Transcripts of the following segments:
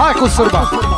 Hai cu sârba Hai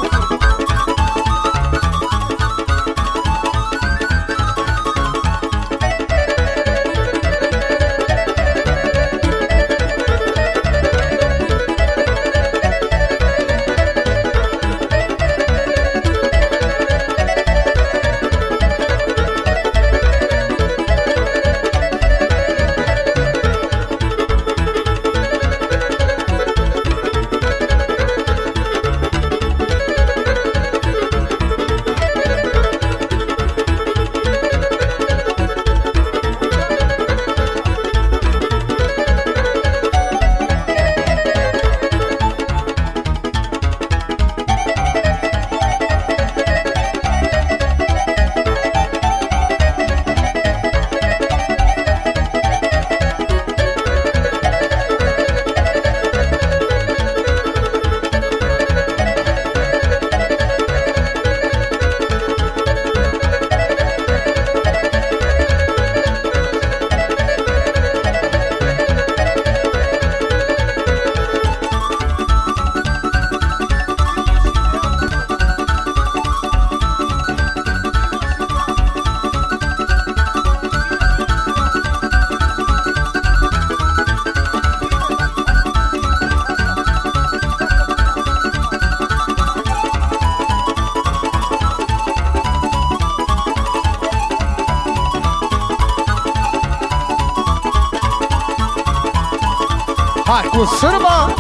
cu sârba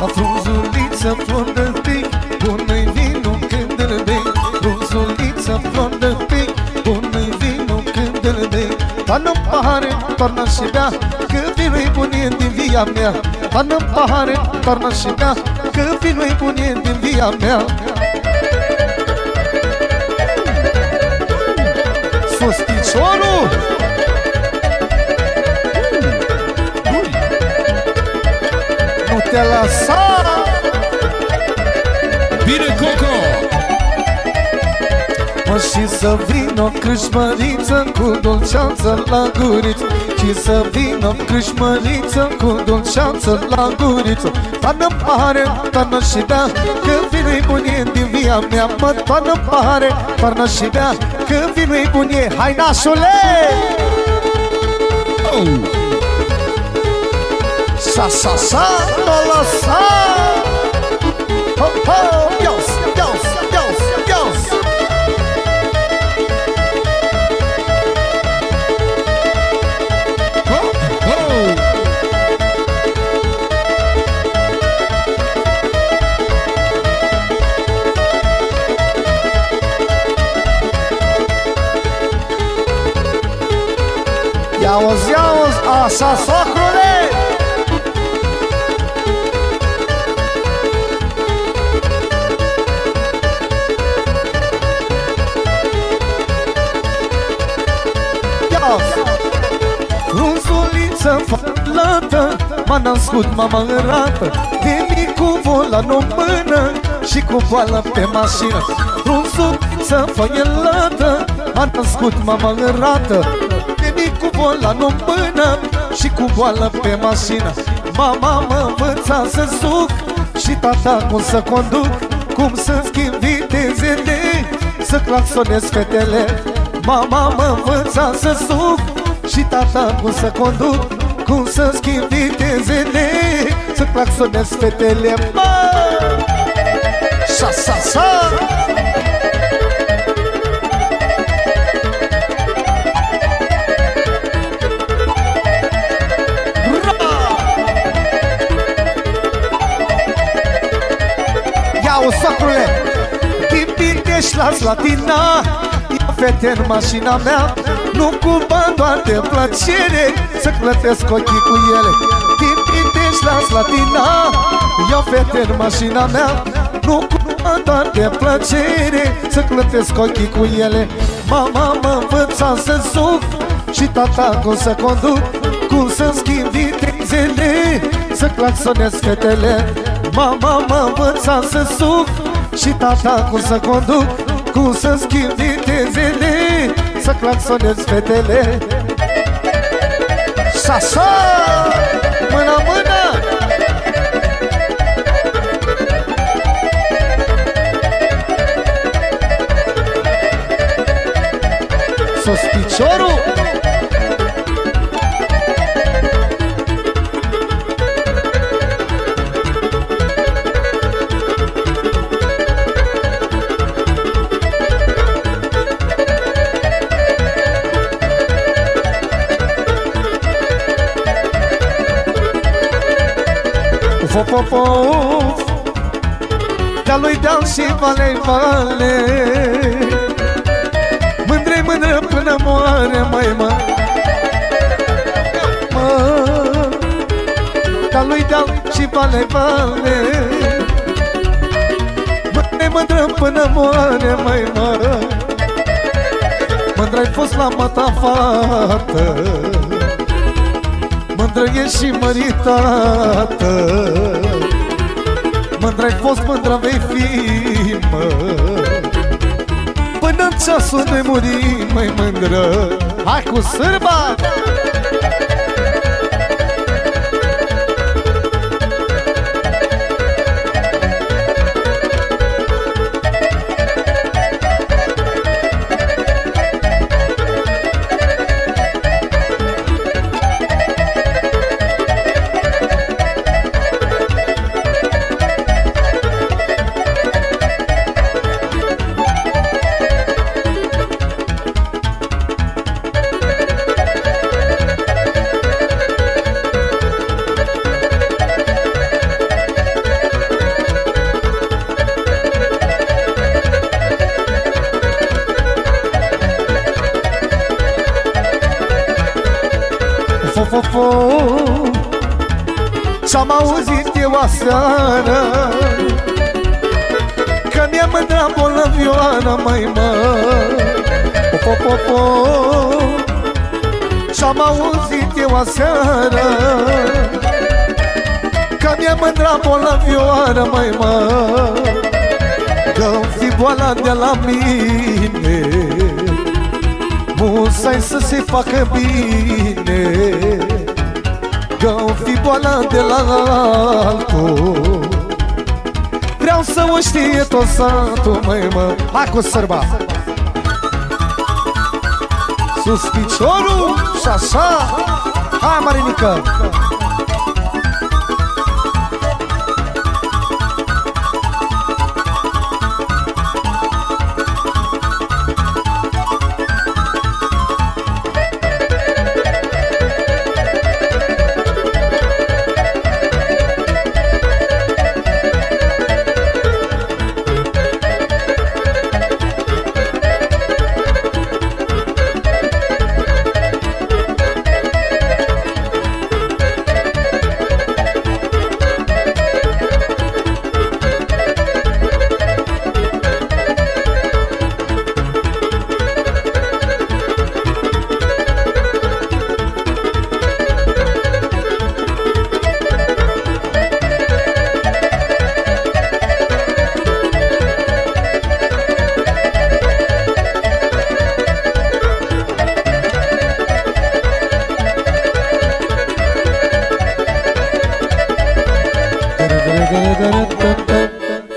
La frunzuliță flor de pic Bună-i vinul când îl bei. Frunzuliță flor de pic Bună-i vinul când îl bei. Toarnă pahare, toarnă și bea Că vinul-i bun e din via mea. Toarnă pahare, toarnă și bea Că vinul-i bun e din via mea Sus piciorul! Nu te lăsa! Bine, Coco! Mă și să vină o crâșmăriță cu dulceață la guriță Și să vină o crâșmăriță cu dulceață la guriță Toarnă pahare, toarnă și bea Că vinul-i bun e din via mea Mă toarnă pahare, toarnă și bea Că vinul-i bun e Hai nașule! Oh! Sa, sa, sa, nu lăsa! Ho, ho, ios, ios, ios, ios! Ia uzi, ia uzi, așa, socrule! Ia uzi! Frunzuliță fălată M-a născut mama în rată De mic cu volan în mână Și cu boală pe mașină Frunzuliță făielată M-a născut mama în rată De mic cu volan în mână Și cu boală pe mașină Mama mă învăța să suc Și tata cum să conduc Cum să schimb vitezele Să claxonez fetele Mama mă învăța să suc Și tata cum să conduc Cum să schimb vitezele Să claxonez fetele Mă! Sa, sa, sa! Pitești la Slatina Ia fete în mașina mea. Nu cu bani, doar de plăcere Să clătesc ochii cu ele. Din Pitești la Slatina Ia fete în mașina mea. Nu cu bani, doar de plăcere Să clătesc ochii cu ele. Mama mă învăța să suc Și tata cum să conduc. Cum să schimb vitezele Să claxonez fetele. Mama mă învăța să suc Și tata cum să conduc Cum să schimb vitezele Să claxonez fetele. Sasa Mână, Uf, uf, uf, uf De-a lui deal și vale, vale Mândre, mândră până moare, mai mă Mă. De-a lui deal și vale, vale Mândre, mândră până moare, mai mă. Mândre-ai fost la mata fată. Mândră e și măritată Mândră-ai fost, mândră vei fi, mă Până în ceasul de muri, mai mândră Hai cu sârba! Fo, Și-am auzit eu aseară Că mi-a mândra bolăvioară, mai mă. Fo, fo, fo Și-am auzit eu aseară Că mi-a mândra bolăvioară, mai mă. Că-mi fi boala de la mine Musai să se facă bine Că-o fi boala de la altul. Vreau să o știe tot satul, măi, mă. Hai cu sărba Sus piciorul și așa. Hai, Marinică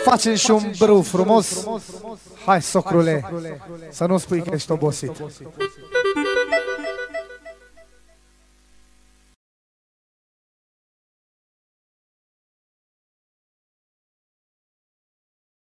Facem și un brâu frumos. Hai, socrule Să nu spui că ești obosit